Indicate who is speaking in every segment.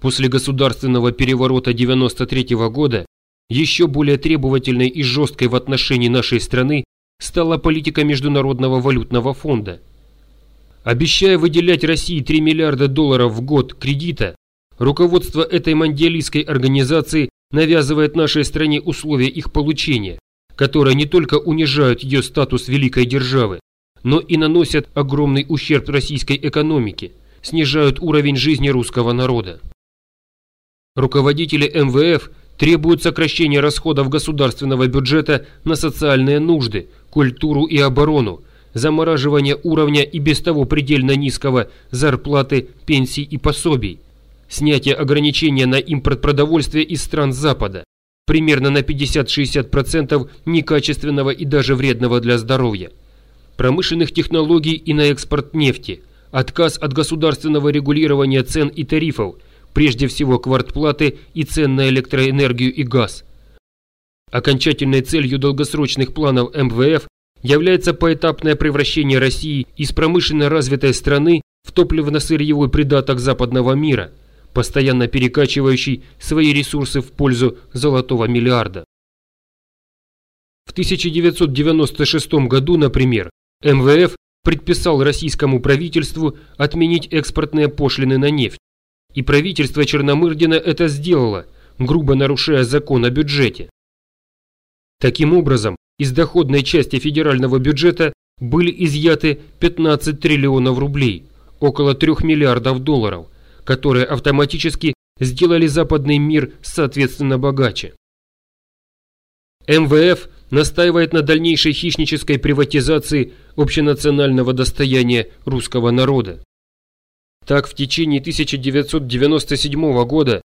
Speaker 1: После государственного переворота 93 -го года еще более требовательной и жесткой в отношении нашей страны стала политика Международного валютного фонда. Обещая выделять России 3 миллиарда долларов в год кредита, руководство этой мандиалистской организации навязывает нашей стране условия их получения, которые не только унижают ее статус великой державы, но и наносят огромный ущерб российской экономике, снижают уровень жизни русского народа. Руководители МВФ требуют сокращения расходов государственного бюджета на социальные нужды, культуру и оборону, замораживания уровня и без того предельно низкого зарплаты, пенсий и пособий, снятие ограничения на импорт продовольствия из стран Запада, примерно на 50-60% некачественного и даже вредного для здоровья, промышленных технологий и на экспорт нефти, отказ от государственного регулирования цен и тарифов – прежде всего квартплаты и цен на электроэнергию и газ. Окончательной целью долгосрочных планов МВФ является поэтапное превращение России из промышленно развитой страны в топливно-сырьевой придаток западного мира, постоянно перекачивающий свои ресурсы в пользу золотого миллиарда. В 1996 году, например, МВФ предписал российскому правительству отменить экспортные пошлины на нефть, и правительство Черномырдина это сделало, грубо нарушая закон о бюджете. Таким образом, из доходной части федерального бюджета были изъяты 15 триллионов рублей, около 3 миллиардов долларов, которые автоматически сделали западный мир соответственно богаче. МВФ настаивает на дальнейшей хищнической приватизации общенационального достояния русского народа. Так, в течение 1997 года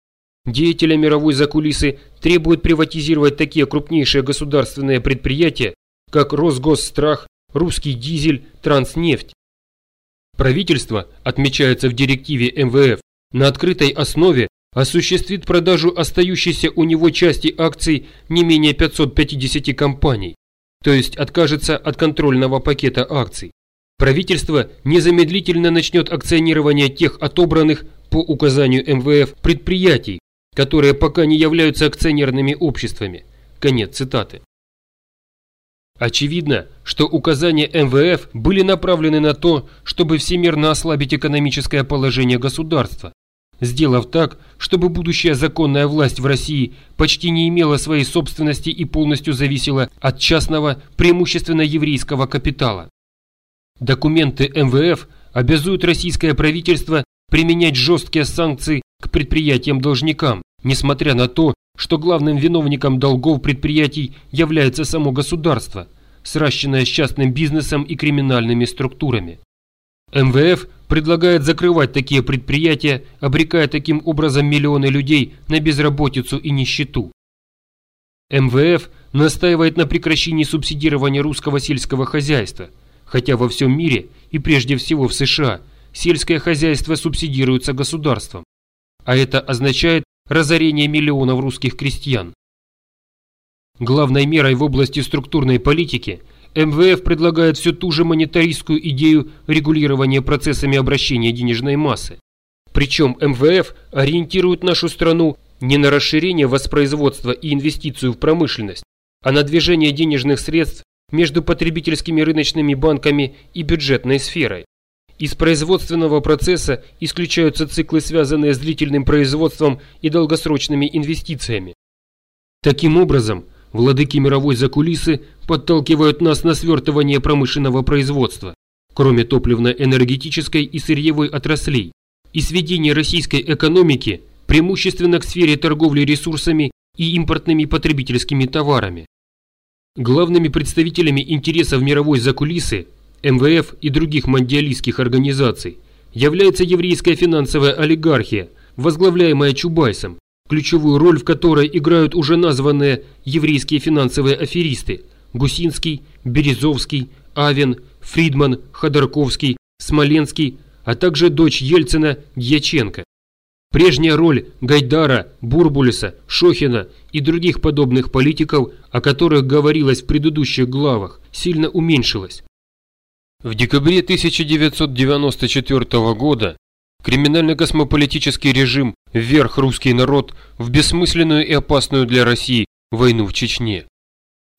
Speaker 1: деятели мировой закулисы требуют приватизировать такие крупнейшие государственные предприятия, как Росгосстрах, Русский дизель, Транснефть. Правительство, отмечается в директиве МВФ, на открытой основе осуществит продажу остающейся у него части акций не менее 550 компаний, то есть откажется от контрольного пакета акций правительство незамедлительно начнет акционирование тех отобранных по указанию МВФ предприятий, которые пока не являются акционерными обществами. Конец цитаты. Очевидно, что указания МВФ были направлены на то, чтобы всемирно ослабить экономическое положение государства, сделав так, чтобы будущая законная власть в России почти не имела своей собственности и полностью зависела от частного, преимущественно еврейского капитала. Документы МВФ обязуют российское правительство применять жесткие санкции к предприятиям-должникам, несмотря на то, что главным виновником долгов предприятий является само государство, сращенное с частным бизнесом и криминальными структурами. МВФ предлагает закрывать такие предприятия, обрекая таким образом миллионы людей на безработицу и нищету. МВФ настаивает на прекращении субсидирования русского сельского хозяйства – хотя во всем мире и прежде всего в США сельское хозяйство субсидируется государством, а это означает разорение миллионов русских крестьян. Главной мерой в области структурной политики МВФ предлагает все ту же монетаристскую идею регулирования процессами обращения денежной массы. Причем МВФ ориентирует нашу страну не на расширение воспроизводства и инвестицию в промышленность, а на движение денежных средств между потребительскими рыночными банками и бюджетной сферой. Из производственного процесса исключаются циклы, связанные с длительным производством и долгосрочными инвестициями. Таким образом, владыки мировой закулисы подталкивают нас на свертывание промышленного производства, кроме топливно-энергетической и сырьевой отраслей, и сведение российской экономики преимущественно к сфере торговли ресурсами и импортными потребительскими товарами. Главными представителями интересов мировой закулисы, МВФ и других мандиалистских организаций является еврейская финансовая олигархия, возглавляемая Чубайсом, ключевую роль в которой играют уже названные еврейские финансовые аферисты Гусинский, Березовский, Авен, Фридман, Ходорковский, Смоленский, а также дочь Ельцина Дьяченко. Прежняя роль Гайдара, Бурбулиса, Шохина и других подобных политиков, о которых говорилось в предыдущих главах, сильно уменьшилась. В декабре 1994 года криминально-космополитический режим вверх русский народ в бессмысленную и опасную для России войну в Чечне.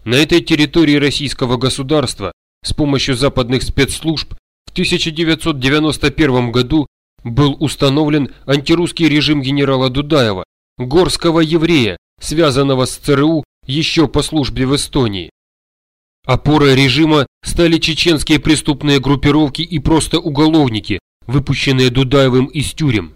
Speaker 1: На этой территории российского государства с помощью западных спецслужб в 1991 году был установлен антирусский режим генерала Дудаева, горского еврея, связанного с ЦРУ еще по службе в Эстонии. Опорой режима стали чеченские преступные группировки и просто уголовники, выпущенные Дудаевым из тюрем.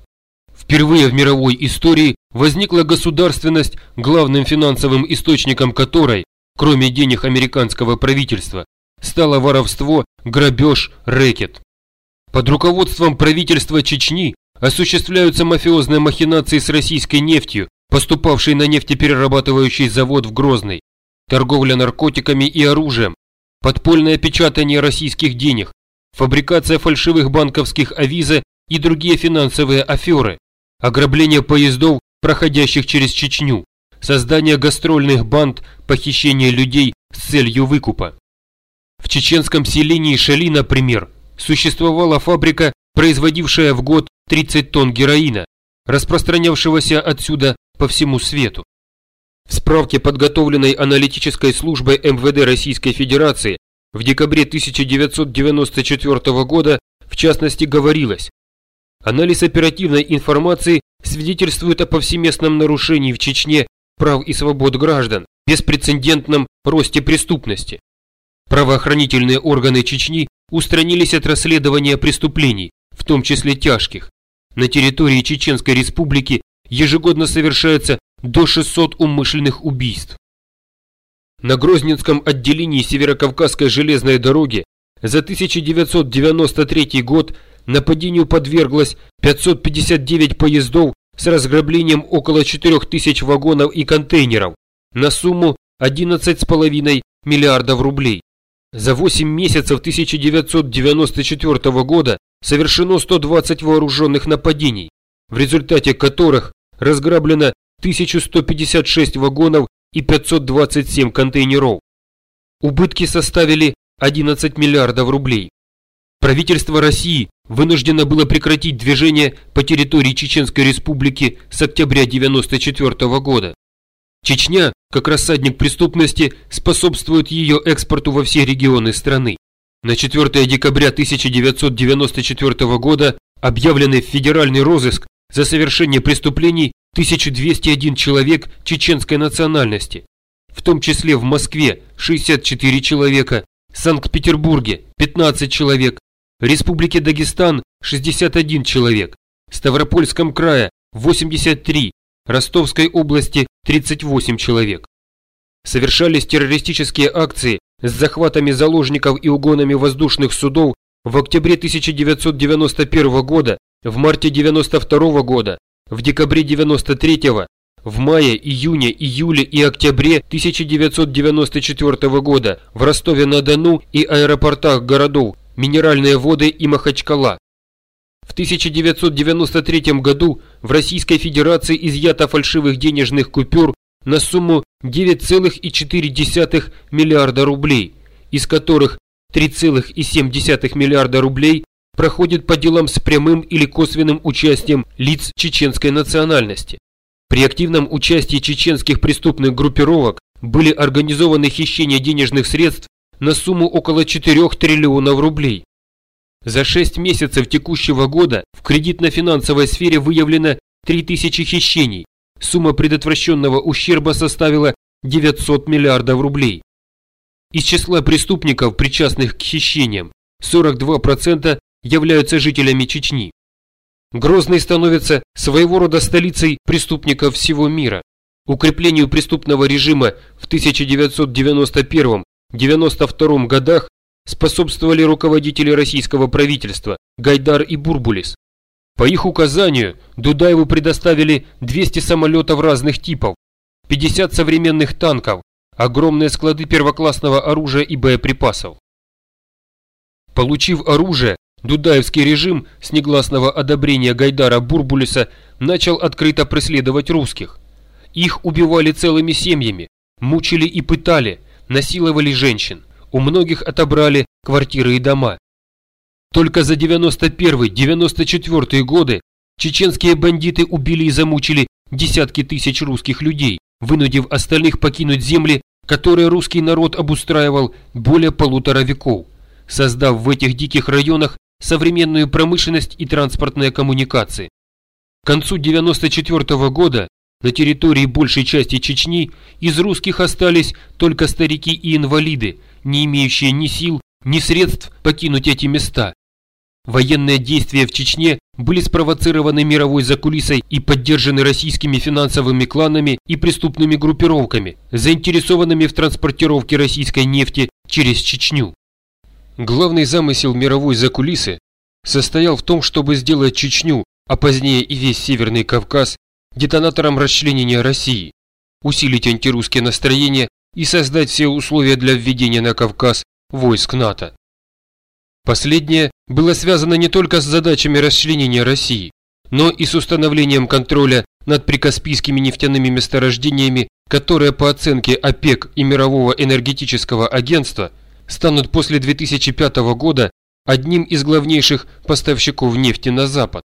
Speaker 1: Впервые в мировой истории возникла государственность, главным финансовым источником которой, кроме денег американского правительства, стало воровство, грабеж, рэкет. Под руководством правительства Чечни осуществляются мафиозные махинации с российской нефтью, поступавшей на нефтеперерабатывающий завод в Грозный, торговля наркотиками и оружием, подпольное печатание российских денег, фабрикация фальшивых банковских авиза и другие финансовые аферы, ограбление поездов, проходящих через Чечню, создание гастрольных банд, похищение людей с целью выкупа. В чеченском селении Шали, например, существовала фабрика, производившая в год 30 тонн героина, распространявшегося отсюда по всему свету. В справке, подготовленной аналитической службой МВД Российской Федерации в декабре 1994 года, в частности, говорилось, анализ оперативной информации свидетельствует о повсеместном нарушении в Чечне прав и свобод граждан, беспрецедентном росте преступности. Правоохранительные органы Чечни устранились от расследования преступлений, в том числе тяжких. На территории Чеченской Республики ежегодно совершается до 600 умышленных убийств. На Грозненском отделении Северокавказской железной дороги за 1993 год нападению подверглось 559 поездов с разграблением около 4000 вагонов и контейнеров на сумму 11,5 миллиардов рублей. За 8 месяцев 1994 года совершено 120 вооруженных нападений, в результате которых разграблено 1156 вагонов и 527 контейнеров. Убытки составили 11 миллиардов рублей. Правительство России вынуждено было прекратить движение по территории Чеченской Республики с октября 1994 года. Чечня, как рассадник преступности, способствует ее экспорту во все регионы страны. На 4 декабря 1994 года объявленный федеральный розыск за совершение преступлений 1201 человек чеченской национальности, в том числе в Москве 64 человека, Санкт-Петербурге 15 человек, Республике Дагестан 61 человек, Ставропольском крае 83, Ростовской области 38 человек. Совершались террористические акции с захватами заложников и угонами воздушных судов в октябре 1991 года, в марте 1992 года, в декабре 93-го, в мае, июне, июле и октябре 1994 года в Ростове-на-Дону и аэропортах городов Минеральные воды и Махачкала. В 1993 году в Российской Федерации изъято фальшивых денежных купюр на сумму 9,4 миллиарда рублей, из которых 3,7 миллиарда рублей проходит по делам с прямым или косвенным участием лиц чеченской национальности. При активном участии чеченских преступных группировок были организованы хищения денежных средств на сумму около 4 триллионов рублей. За 6 месяцев текущего года в кредитно-финансовой сфере выявлено 3000 хищений. Сумма предотвращенного ущерба составила 900 миллиардов рублей. Из числа преступников, причастных к хищениям, 42% являются жителями Чечни. Грозный становится своего рода столицей преступников всего мира. Укреплению преступного режима в 1991-92 годах способствовали руководители российского правительства Гайдар и Бурбулис. По их указанию Дудаеву предоставили 200 самолетов разных типов, 50 современных танков, огромные склады первоклассного оружия и боеприпасов. Получив оружие, Дудаевский режим с негласного одобрения Гайдара Бурбулиса начал открыто преследовать русских. Их убивали целыми семьями, мучили и пытали, насиловали женщин, у многих отобрали квартиры и дома. Только за 91-94 годы Чеченские бандиты убили и замучили десятки тысяч русских людей, вынудив остальных покинуть земли, которые русский народ обустраивал более полутора веков, создав в этих диких районах современную промышленность и транспортные коммуникации. К концу 1994 года на территории большей части Чечни из русских остались только старики и инвалиды, не имеющие ни сил, ни средств покинуть эти места. Военные действия в Чечне были спровоцированы мировой закулисой и поддержаны российскими финансовыми кланами и преступными группировками, заинтересованными в транспортировке российской нефти через Чечню. Главный замысел мировой закулисы состоял в том, чтобы сделать Чечню, а позднее и весь Северный Кавказ, детонатором расчленения России, усилить антирусские настроения и создать все условия для введения на Кавказ войск НАТО. Последнее было связано не только с задачами расчленения России, но и с установлением контроля над прикаспийскими нефтяными месторождениями, которые по оценке ОПЕК и Мирового энергетического агентства станут после 2005 года одним из главнейших поставщиков нефти на Запад.